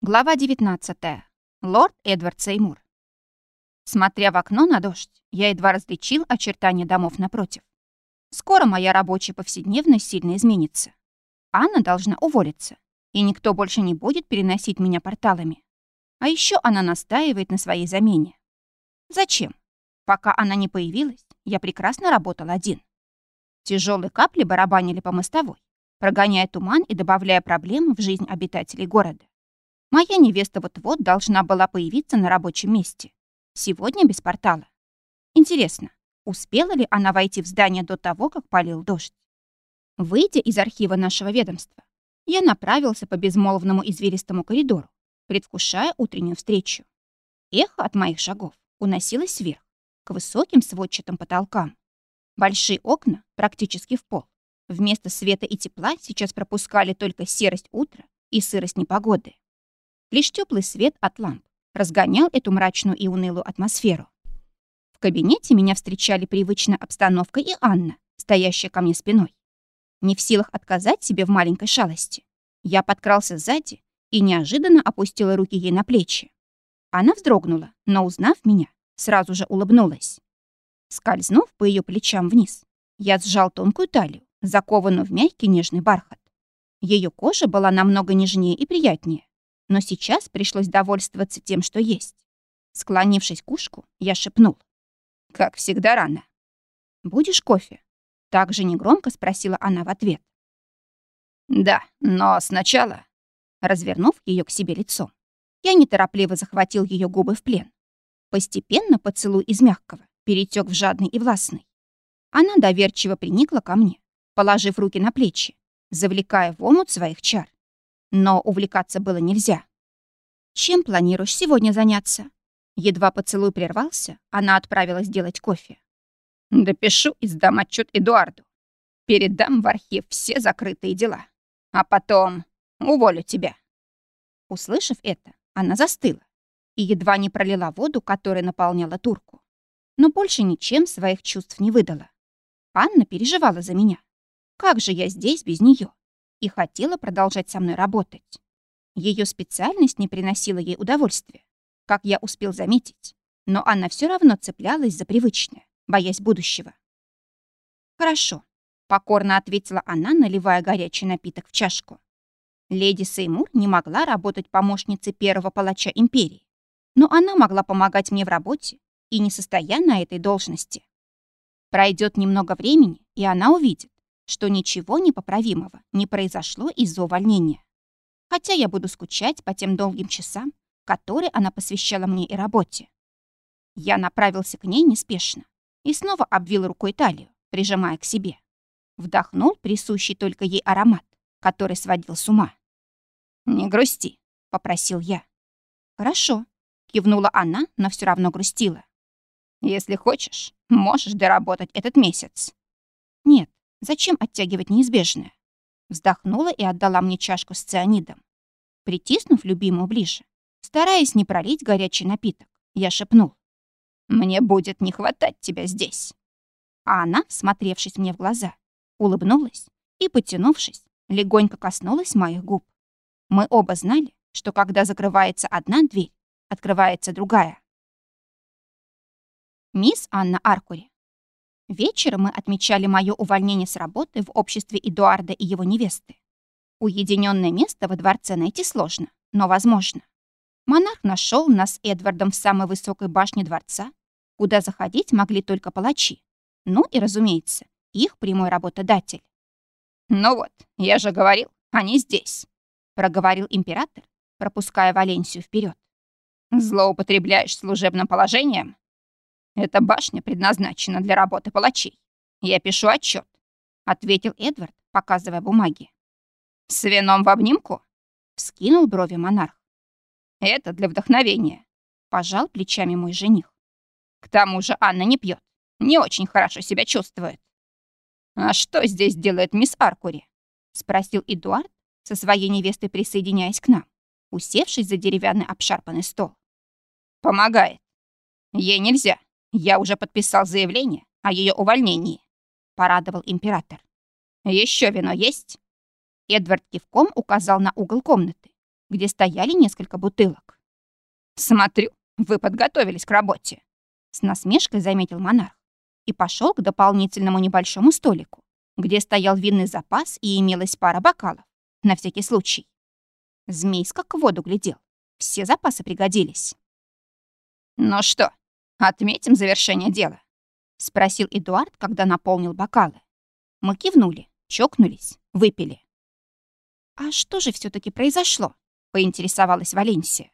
Глава 19. Лорд Эдвард Сеймур. Смотря в окно на дождь, я едва различил очертания домов напротив. Скоро моя рабочая повседневность сильно изменится. Анна должна уволиться, и никто больше не будет переносить меня порталами. А еще она настаивает на своей замене. Зачем? Пока она не появилась, я прекрасно работал один. Тяжелые капли барабанили по мостовой, прогоняя туман и добавляя проблем в жизнь обитателей города. Моя невеста вот-вот должна была появиться на рабочем месте. Сегодня без портала. Интересно, успела ли она войти в здание до того, как полил дождь? Выйдя из архива нашего ведомства, я направился по безмолвному извилистому коридору, предвкушая утреннюю встречу. Эхо от моих шагов уносилось вверх, к высоким сводчатым потолкам. Большие окна, практически в пол, вместо света и тепла сейчас пропускали только серость утра и сырость непогоды. Лишь теплый свет от ламп разгонял эту мрачную и унылую атмосферу. В кабинете меня встречали привычная обстановка и Анна, стоящая ко мне спиной. Не в силах отказать себе в маленькой шалости, я подкрался сзади и неожиданно опустила руки ей на плечи. Она вздрогнула, но, узнав меня, сразу же улыбнулась. Скользнув по ее плечам вниз, я сжал тонкую талию, закованную в мягкий нежный бархат. Ее кожа была намного нежнее и приятнее, но сейчас пришлось довольствоваться тем, что есть. Склонившись к ушку, я шепнул. «Как всегда рано». «Будешь кофе?» Так же негромко спросила она в ответ. «Да, но сначала...» Развернув ее к себе лицом, я неторопливо захватил ее губы в плен. Постепенно поцелуй из мягкого перетек в жадный и властный. Она доверчиво приникла ко мне, положив руки на плечи, завлекая в омут своих чар. Но увлекаться было нельзя. «Чем планируешь сегодня заняться?» Едва поцелуй прервался, она отправилась делать кофе. «Допишу и сдам отчет Эдуарду. Передам в архив все закрытые дела. А потом уволю тебя». Услышав это, она застыла и едва не пролила воду, которая наполняла турку. Но больше ничем своих чувств не выдала. Анна переживала за меня. Как же я здесь без нее? И хотела продолжать со мной работать. Ее специальность не приносила ей удовольствия, как я успел заметить, но она все равно цеплялась за привычное, боясь будущего. «Хорошо», — покорно ответила она, наливая горячий напиток в чашку. Леди Сеймур не могла работать помощницей первого палача империи, но она могла помогать мне в работе и не состоя на этой должности. Пройдет немного времени, и она увидит, что ничего непоправимого не произошло из-за увольнения. Хотя я буду скучать по тем долгим часам, которые она посвящала мне и работе. Я направился к ней неспешно и снова обвил рукой талию, прижимая к себе. Вдохнул присущий только ей аромат, который сводил с ума. «Не грусти», — попросил я. «Хорошо», — кивнула она, но все равно грустила. «Если хочешь, можешь доработать этот месяц». «Нет, Зачем оттягивать неизбежное? Вздохнула и отдала мне чашку с цианидом. Притиснув любимую ближе, стараясь не пролить горячий напиток, я шепнул. «Мне будет не хватать тебя здесь». А она, смотревшись мне в глаза, улыбнулась и, потянувшись, легонько коснулась моих губ. Мы оба знали, что когда закрывается одна дверь, открывается другая. Мисс Анна Аркури Вечером мы отмечали мое увольнение с работы в обществе Эдуарда и его невесты. Уединенное место во дворце найти сложно, но возможно. Монарх нашел нас с Эдвардом в самой высокой башне дворца, куда заходить могли только палачи. Ну и, разумеется, их прямой работодатель. «Ну вот, я же говорил, они здесь», — проговорил император, пропуская Валенсию вперед. «Злоупотребляешь служебным положением?» Эта башня предназначена для работы палачей. Я пишу отчет, ответил Эдвард, показывая бумаги. С вином в обнимку? Вскинул брови монарх. Это для вдохновения. Пожал плечами мой жених. К тому же Анна не пьет, не очень хорошо себя чувствует. «А что здесь делает мисс Аркури?» — спросил Эдуард, со своей невестой присоединяясь к нам, усевшись за деревянный обшарпанный стол. «Помогает. Ей нельзя. «Я уже подписал заявление о ее увольнении», — порадовал император. Еще вино есть?» Эдвард кивком указал на угол комнаты, где стояли несколько бутылок. «Смотрю, вы подготовились к работе», — с насмешкой заметил монарх и пошел к дополнительному небольшому столику, где стоял винный запас и имелась пара бокалов, на всякий случай. Змейс как воду глядел. Все запасы пригодились. «Ну что, отметим завершение дела?» — спросил Эдуард, когда наполнил бокалы. Мы кивнули, чокнулись, выпили. «А что же все таки произошло?» — поинтересовалась Валенсия.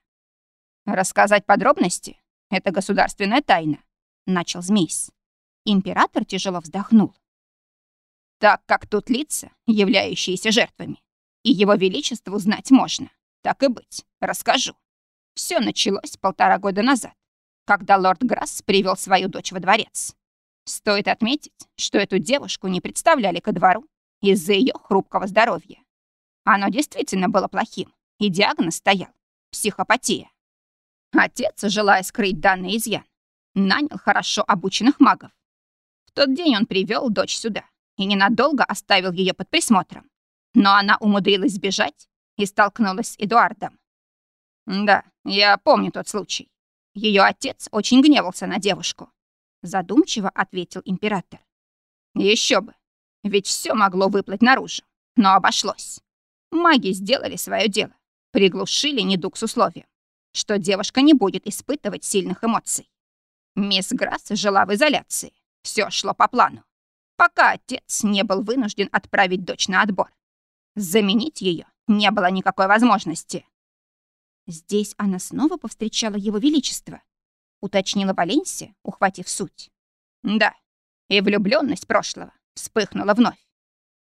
«Рассказать подробности? Это государственная тайна», — начал Змейс. Император тяжело вздохнул. «Так как тут лица, являющиеся жертвами, и его величеству знать можно, так и быть, расскажу. Все началось полтора года назад, когда лорд Грасс привел свою дочь во дворец. Стоит отметить, что эту девушку не представляли ко двору из-за ее хрупкого здоровья. Оно действительно было плохим, и диагноз стоял — психопатия. Отец, желая скрыть данный изъян, нанял хорошо обученных магов. В тот день он привел дочь сюда и ненадолго оставил ее под присмотром. Но она умудрилась сбежать и столкнулась с Эдуардом. Да, я помню тот случай. Ее отец очень гневался на девушку. Задумчиво ответил император. Еще бы, ведь все могло выплыть наружу, но обошлось. Маги сделали свое дело, приглушили недуг с условием что девушка не будет испытывать сильных эмоций. Мисс Грасс жила в изоляции. Все шло по плану. Пока отец не был вынужден отправить дочь на отбор. Заменить ее не было никакой возможности. Здесь она снова повстречала его величество, уточнила Валенсия, ухватив суть. Да, и влюбленность прошлого вспыхнула вновь.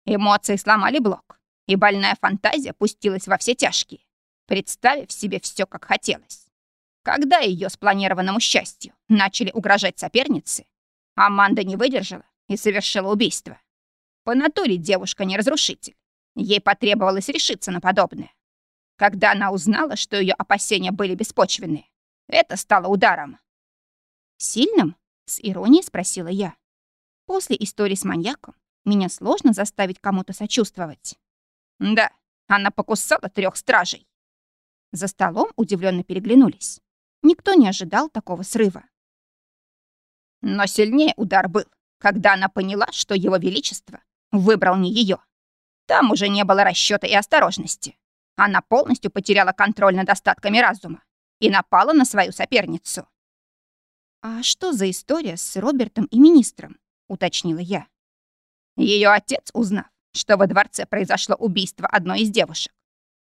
Эмоции сломали блок, и больная фантазия пустилась во все тяжкие представив себе все, как хотелось. Когда ее спланированному счастью начали угрожать соперницы, Аманда не выдержала и совершила убийство. По натуре девушка не разрушитель. Ей потребовалось решиться на подобное. Когда она узнала, что ее опасения были беспочвенные, это стало ударом. «Сильным?» — с иронией спросила я. После истории с маньяком меня сложно заставить кому-то сочувствовать. Да, она покусала трех стражей. За столом удивленно переглянулись. Никто не ожидал такого срыва. Но сильнее удар был, когда она поняла, что его величество выбрал не ее. Там уже не было расчета и осторожности. Она полностью потеряла контроль над остатками разума и напала на свою соперницу. «А что за история с Робертом и министром?» — уточнила я. Ее отец, узнав, что во дворце произошло убийство одной из девушек,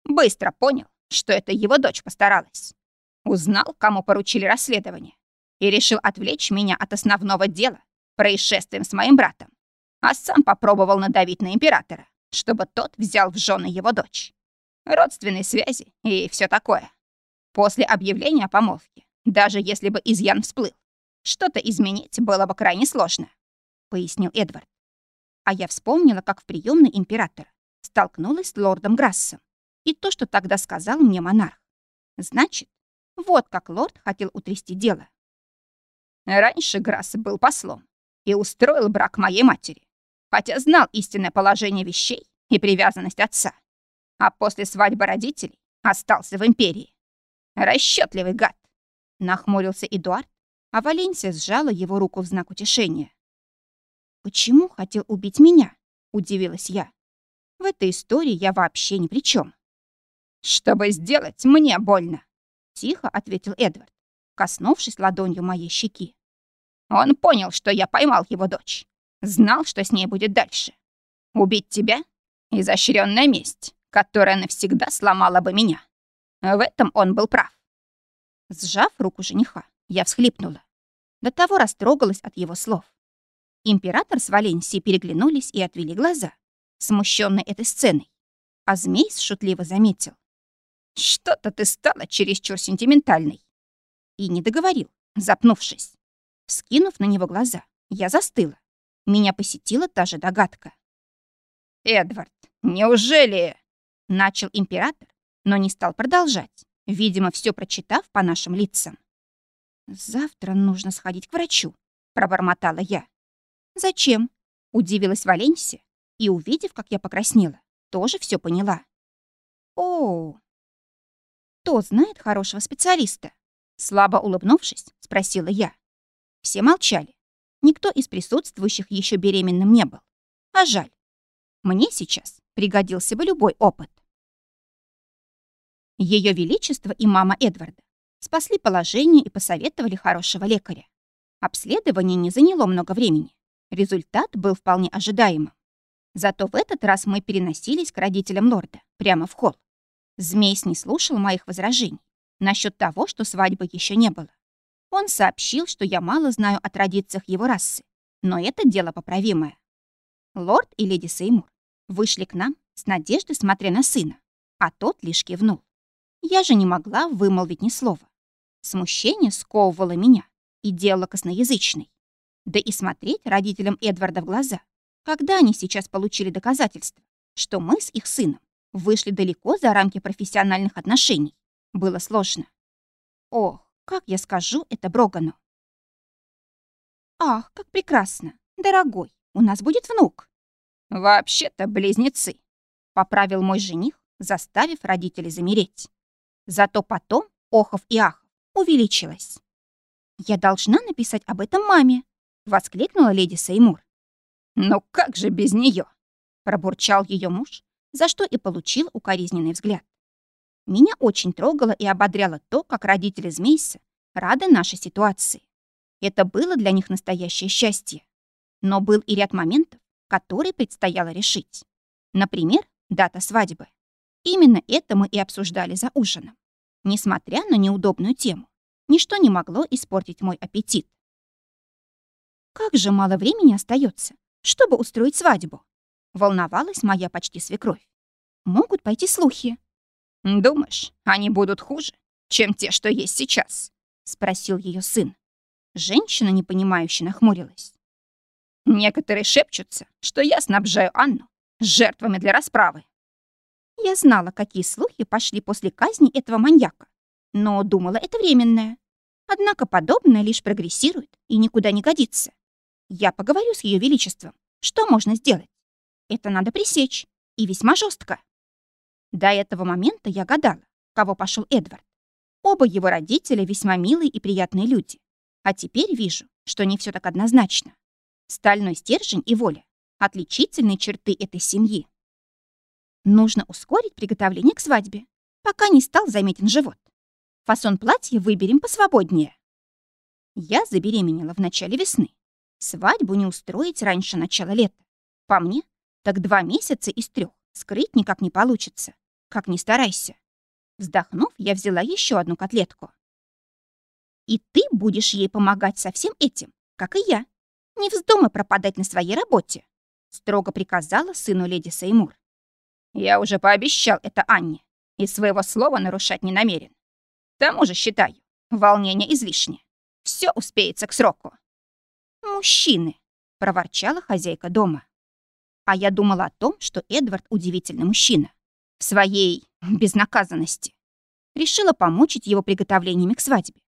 быстро понял, что это его дочь постаралась. Узнал, кому поручили расследование, и решил отвлечь меня от основного дела, происшествием с моим братом, а сам попробовал надавить на императора, чтобы тот взял в жены его дочь. Родственные связи и все такое. После объявления о помолвке, даже если бы изъян всплыл, что-то изменить было бы крайне сложно, пояснил Эдвард. А я вспомнила, как в приемной императора столкнулась с лордом Грассом и то, что тогда сказал мне монарх. Значит, вот как лорд хотел утрясти дело. Раньше Грасс был послом и устроил брак моей матери, хотя знал истинное положение вещей и привязанность отца. А после свадьбы родителей остался в империи. Расчетливый гад. Нахмурился Эдуард, а Валенсия сжала его руку в знак утешения. «Почему хотел убить меня?» — удивилась я. «В этой истории я вообще ни при чем. «Чтобы сделать мне больно», — тихо ответил Эдвард, коснувшись ладонью моей щеки. Он понял, что я поймал его дочь. Знал, что с ней будет дальше. Убить тебя — изощренная месть, которая навсегда сломала бы меня. В этом он был прав. Сжав руку жениха, я всхлипнула. До того растрогалась от его слов. Император с Валенсией переглянулись и отвели глаза, смущенные этой сценой. А змей шутливо заметил. Что-то ты стала чересчур сентиментальной. И не договорил, запнувшись. Скинув на него глаза, я застыла. Меня посетила та же догадка. «Эдвард, неужели...» Начал император, но не стал продолжать, видимо, все прочитав по нашим лицам. «Завтра нужно сходить к врачу», — пробормотала я. «Зачем?» — удивилась Валенсия и, увидев, как я покраснела, тоже все поняла. «О, кто знает хорошего специалиста?» Слабо улыбнувшись, спросила я. Все молчали. Никто из присутствующих еще беременным не был. А жаль. Мне сейчас пригодился бы любой опыт. Ее Величество и мама Эдварда спасли положение и посоветовали хорошего лекаря. Обследование не заняло много времени. Результат был вполне ожидаемым. Зато в этот раз мы переносились к родителям лорда, прямо в холл. Змейс не слушал моих возражений насчет того, что свадьбы еще не было. Он сообщил, что я мало знаю о традициях его расы, но это дело поправимое. Лорд и леди Сеймур вышли к нам с надеждой, смотря на сына, а тот лишь кивнул. Я же не могла вымолвить ни слова. Смущение сковывало меня и делало косноязычной. Да и смотреть родителям Эдварда в глаза, когда они сейчас получили доказательства, что мы с их сыном вышли далеко за рамки профессиональных отношений, было сложно. Ох, как я скажу это Брогану? Ах, как прекрасно! Дорогой, у нас будет внук. Вообще-то близнецы, поправил мой жених, заставив родителей замереть. Зато потом охов и ахов увеличилось. «Я должна написать об этом маме», — воскликнула леди Сеймур. «Ну как же без нее? пробурчал ее муж, за что и получил укоризненный взгляд. Меня очень трогало и ободряло то, как родители Змейса рады нашей ситуации. Это было для них настоящее счастье. Но был и ряд моментов, которые предстояло решить. Например, дата свадьбы. Именно это мы и обсуждали за ужином. Несмотря на неудобную тему, ничто не могло испортить мой аппетит. Как же мало времени остается, чтобы устроить свадьбу? Волновалась моя почти свекровь. Могут пойти слухи. Думаешь, они будут хуже, чем те, что есть сейчас? Спросил ее сын. Женщина, непонимающе, нахмурилась. Некоторые шепчутся, что я снабжаю Анну жертвами для расправы. Я знала, какие слухи пошли после казни этого маньяка, но думала, это временное. Однако подобное лишь прогрессирует и никуда не годится. Я поговорю с Ее Величеством. Что можно сделать? Это надо пресечь. И весьма жестко. До этого момента я гадала, кого пошел Эдвард. Оба его родителя весьма милые и приятные люди. А теперь вижу, что не все так однозначно. Стальной стержень и воля — отличительные черты этой семьи. Нужно ускорить приготовление к свадьбе, пока не стал заметен живот. Фасон платья выберем посвободнее. Я забеременела в начале весны. Свадьбу не устроить раньше начала лета. По мне, так два месяца из трех скрыть никак не получится. Как ни старайся. Вздохнув, я взяла еще одну котлетку. И ты будешь ей помогать со всем этим, как и я. Не вздумай пропадать на своей работе, строго приказала сыну леди Сеймур. Я уже пообещал это Анне и своего слова нарушать не намерен. К тому же считаю, волнение излишне. Все успеется к сроку. «Мужчины!» — проворчала хозяйка дома. А я думала о том, что Эдвард удивительный мужчина. В своей безнаказанности. Решила помучить его приготовлениями к свадьбе.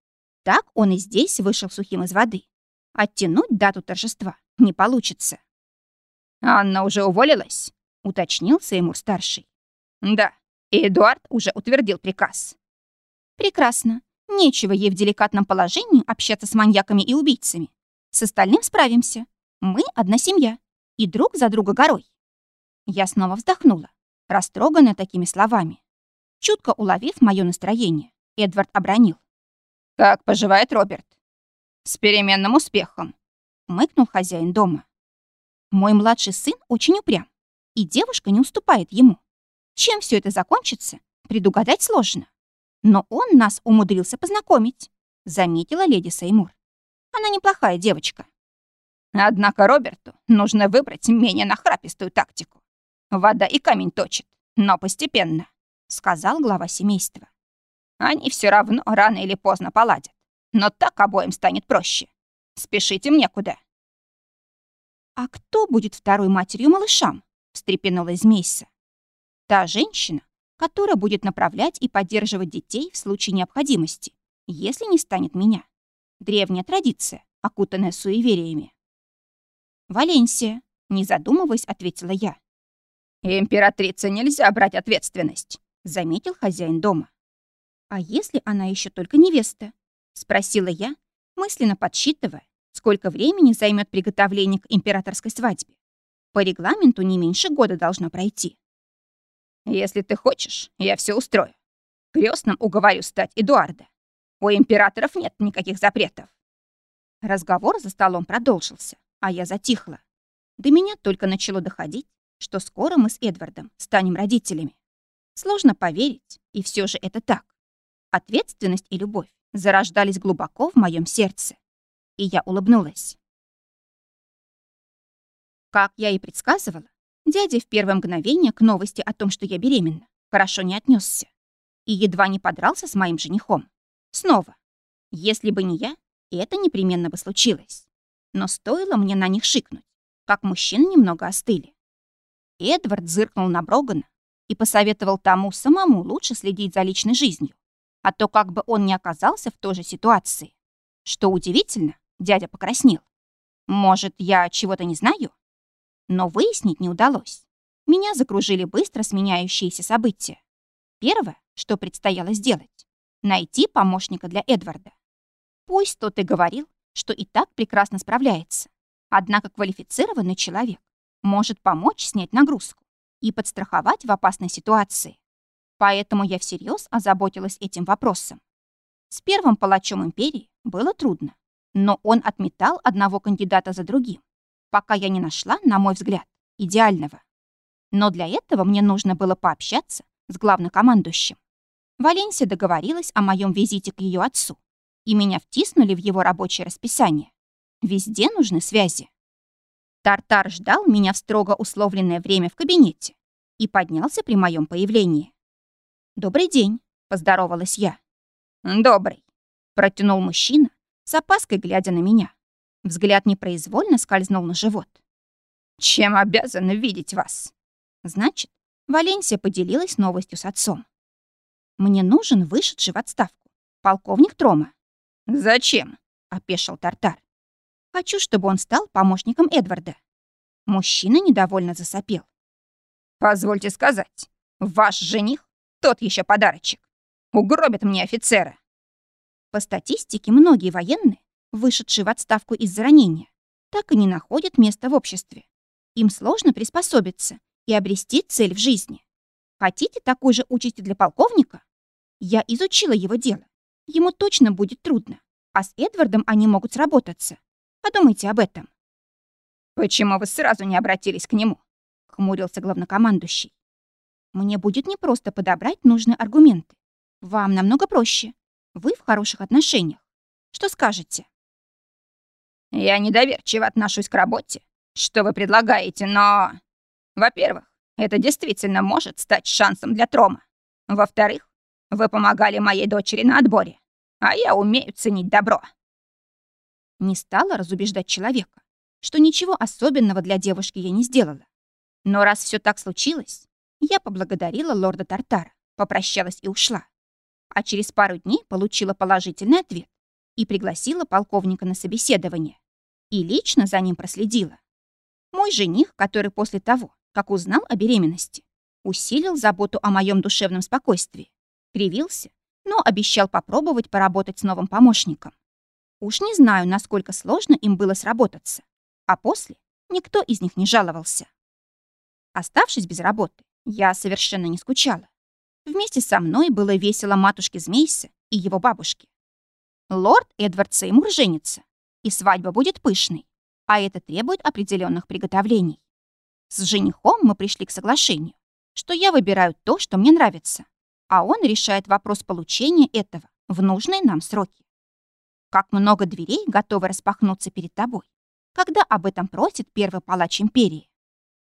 Так он и здесь вышел сухим из воды. Оттянуть дату торжества не получится. «Анна уже уволилась?» Уточнил Сеймур-старший. «Да, Эдуард уже утвердил приказ». «Прекрасно. Нечего ей в деликатном положении общаться с маньяками и убийцами. С остальным справимся. Мы одна семья. И друг за друга горой». Я снова вздохнула, растроганная такими словами. Чутко уловив мое настроение, Эдвард обронил. «Как поживает Роберт?» «С переменным успехом», — мыкнул хозяин дома. «Мой младший сын очень упрям и девушка не уступает ему. Чем все это закончится, предугадать сложно. Но он нас умудрился познакомить, заметила леди Сеймур. Она неплохая девочка. Однако Роберту нужно выбрать менее нахрапистую тактику. Вода и камень точит, но постепенно, сказал глава семейства. Они все равно рано или поздно поладят, но так обоим станет проще. Спешите мне куда. А кто будет второй матерью малышам? Встрепенулась Мейса. Та женщина, которая будет направлять и поддерживать детей в случае необходимости, если не станет меня. Древняя традиция, окутанная суевериями. «Валенсия», — не задумываясь, ответила я. «Императрице нельзя брать ответственность», — заметил хозяин дома. «А если она еще только невеста?» — спросила я, мысленно подсчитывая, сколько времени займет приготовление к императорской свадьбе. По регламенту не меньше года должно пройти. «Если ты хочешь, я все устрою. Крестным уговорю стать Эдуарда. У императоров нет никаких запретов». Разговор за столом продолжился, а я затихла. До меня только начало доходить, что скоро мы с Эдвардом станем родителями. Сложно поверить, и все же это так. Ответственность и любовь зарождались глубоко в моем сердце. И я улыбнулась. Как я и предсказывала, дядя в первое мгновение к новости о том, что я беременна, хорошо не отнесся и едва не подрался с моим женихом. Снова. Если бы не я, это непременно бы случилось. Но стоило мне на них шикнуть, как мужчины немного остыли. Эдвард зыркнул на Брогана и посоветовал тому самому лучше следить за личной жизнью, а то как бы он не оказался в той же ситуации. Что удивительно, дядя покраснел. Может, я чего-то не знаю? Но выяснить не удалось. Меня закружили быстро сменяющиеся события. Первое, что предстояло сделать — найти помощника для Эдварда. Пусть тот и говорил, что и так прекрасно справляется. Однако квалифицированный человек может помочь снять нагрузку и подстраховать в опасной ситуации. Поэтому я всерьез озаботилась этим вопросом. С первым палачом империи было трудно, но он отметал одного кандидата за другим, пока я не нашла, на мой взгляд, идеального. Но для этого мне нужно было пообщаться с главнокомандующим. Валенсия договорилась о моем визите к ее отцу, и меня втиснули в его рабочее расписание. Везде нужны связи. Тартар ждал меня в строго условленное время в кабинете и поднялся при моем появлении. «Добрый день», — поздоровалась я. «Добрый», — протянул мужчина, с опаской глядя на меня. Взгляд непроизвольно скользнул на живот. «Чем обязана видеть вас?» Значит, Валенсия поделилась новостью с отцом. «Мне нужен вышедший в отставку. Полковник Трома». «Зачем?» — опешил Тартар. Хочу, чтобы он стал помощником Эдварда». Мужчина недовольно засопел. «Позвольте сказать, ваш жених — тот еще подарочек. Угробит мне офицера». По статистике, многие военные, вышедшие в отставку из-за ранения, так и не находят места в обществе. Им сложно приспособиться и обрести цель в жизни. Хотите такой же участи для полковника? Я изучила его дело. Ему точно будет трудно, а с Эдвардом они могут сработаться. Подумайте об этом». «Почему вы сразу не обратились к нему?» — хмурился главнокомандующий. «Мне будет непросто подобрать нужные аргументы. Вам намного проще. Вы в хороших отношениях. Что скажете?» «Я недоверчиво отношусь к работе, что вы предлагаете, но... Во-первых, это действительно может стать шансом для Трома. Во-вторых, вы помогали моей дочери на отборе, а я умею ценить добро». Не стала разубеждать человека, что ничего особенного для девушки я не сделала. Но раз все так случилось, я поблагодарила лорда Тартара, попрощалась и ушла. А через пару дней получила положительный ответ и пригласила полковника на собеседование. И лично за ним проследила. Мой жених, который после того, как узнал о беременности, усилил заботу о моем душевном спокойствии, кривился, но обещал попробовать поработать с новым помощником. Уж не знаю, насколько сложно им было сработаться. А после никто из них не жаловался. Оставшись без работы, я совершенно не скучала. Вместе со мной было весело матушке Змейса и его бабушке. Лорд Эдвард Сеймур женится, и свадьба будет пышной, а это требует определенных приготовлений. С женихом мы пришли к соглашению, что я выбираю то, что мне нравится, а он решает вопрос получения этого в нужные нам сроки. Как много дверей готовы распахнуться перед тобой, когда об этом просит первый палач империи.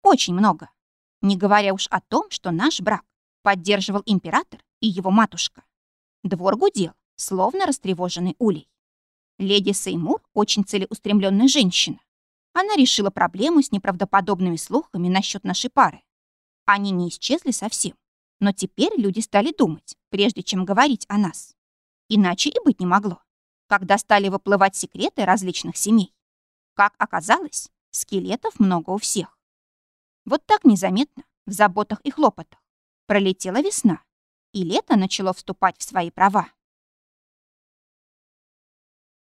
Очень много. Не говоря уж о том, что наш брак поддерживал император и его матушка. Двор гудел, словно растревоженный улей. Леди Сеймур очень целеустремленная женщина. Она решила проблему с неправдоподобными слухами насчет нашей пары. Они не исчезли совсем, но теперь люди стали думать, прежде чем говорить о нас. Иначе и быть не могло когда стали выплывать секреты различных семей. Как оказалось, скелетов много у всех. Вот так незаметно, в заботах и хлопотах, пролетела весна. и лето начало вступать в свои права.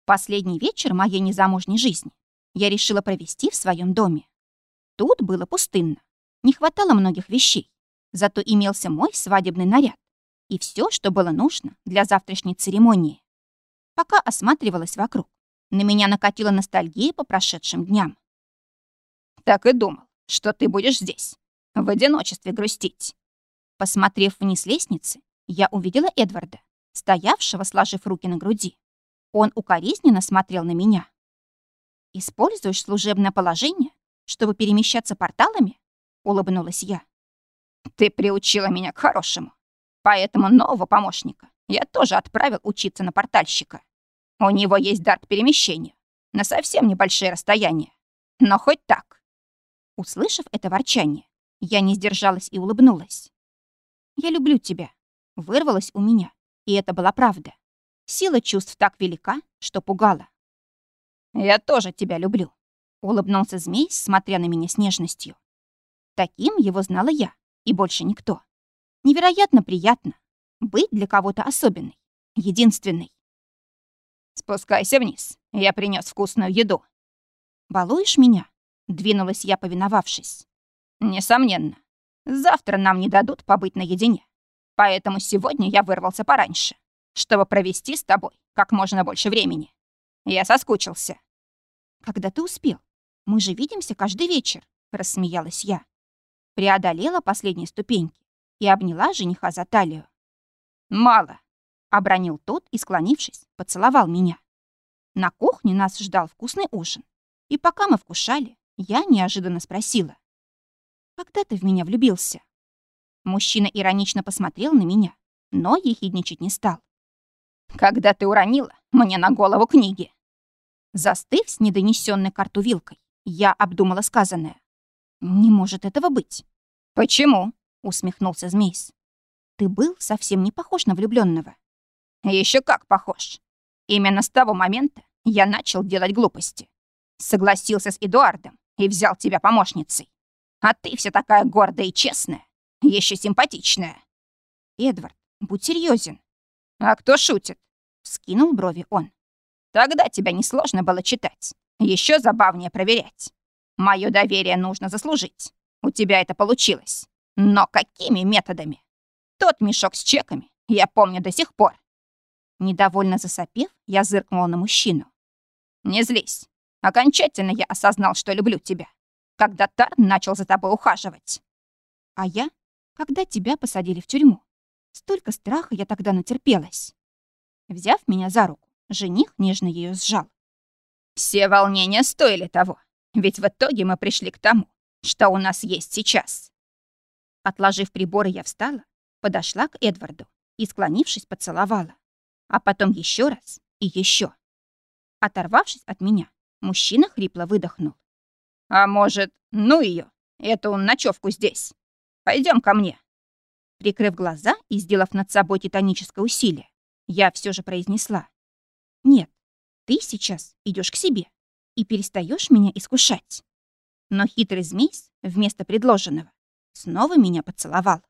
Последний вечер моей незамужней жизни я решила провести в своем доме. Тут было пустынно, не хватало многих вещей, зато имелся мой свадебный наряд и все, что было нужно для завтрашней церемонии. Пока осматривалась вокруг, на меня накатила ностальгия по прошедшим дням. «Так и думал, что ты будешь здесь, в одиночестве грустить». Посмотрев вниз лестницы, я увидела Эдварда, стоявшего, сложив руки на груди. Он укоризненно смотрел на меня. «Используешь служебное положение, чтобы перемещаться порталами?» — улыбнулась я. «Ты приучила меня к хорошему. Поэтому нового помощника я тоже отправил учиться на портальщика. У него есть дар к перемещению на совсем небольшие расстояния. Но хоть так». Услышав это ворчание, я не сдержалась и улыбнулась. «Я люблю тебя», — вырвалось у меня, и это была правда. Сила чувств так велика, что пугала. «Я тоже тебя люблю», — улыбнулся змей, смотря на меня с нежностью. Таким его знала я, и больше никто. Невероятно приятно быть для кого-то особенной, единственной. «Спускайся вниз, я принес вкусную еду». «Балуешь меня?» — двинулась я, повиновавшись. «Несомненно. Завтра нам не дадут побыть наедине. Поэтому сегодня я вырвался пораньше чтобы провести с тобой как можно больше времени. Я соскучился». «Когда ты успел? Мы же видимся каждый вечер», — рассмеялась я. Преодолела последние ступеньки и обняла жениха за талию. «Мало», — обронил тот и, склонившись, поцеловал меня. На кухне нас ждал вкусный ужин, и пока мы вкушали, я неожиданно спросила. «Когда ты в меня влюбился?» Мужчина иронично посмотрел на меня, но ехидничать не стал когда ты уронила мне на голову книги. Застыв с недонесенной карту вилкой, я обдумала сказанное. «Не может этого быть». «Почему?» — усмехнулся Змейс. «Ты был совсем не похож на влюбленного. Еще как похож. Именно с того момента я начал делать глупости. Согласился с Эдуардом и взял тебя помощницей. А ты вся такая гордая и честная, еще симпатичная. Эдвард, будь серьезен. А кто шутит? Скинул брови он. Тогда тебя несложно было читать. Еще забавнее проверять. Мое доверие нужно заслужить. У тебя это получилось. Но какими методами? Тот мешок с чеками я помню до сих пор. Недовольно засопев, я зыркнула на мужчину. Не злись. Окончательно я осознал, что люблю тебя. Когда Тарн начал за тобой ухаживать. А я? Когда тебя посадили в тюрьму. Столько страха я тогда натерпелась. Взяв меня за руку, жених нежно ее сжал. «Все волнения стоили того, ведь в итоге мы пришли к тому, что у нас есть сейчас». Отложив приборы, я встала, подошла к Эдварду и, склонившись, поцеловала. А потом еще раз и еще. Оторвавшись от меня, мужчина хрипло выдохнул. «А может, ну ее, эту ночевку здесь? Пойдем ко мне». Прикрыв глаза и сделав над собой титаническое усилие, я все же произнесла. «Нет, ты сейчас идешь к себе и перестаешь меня искушать». Но хитрый змей вместо предложенного снова меня поцеловал.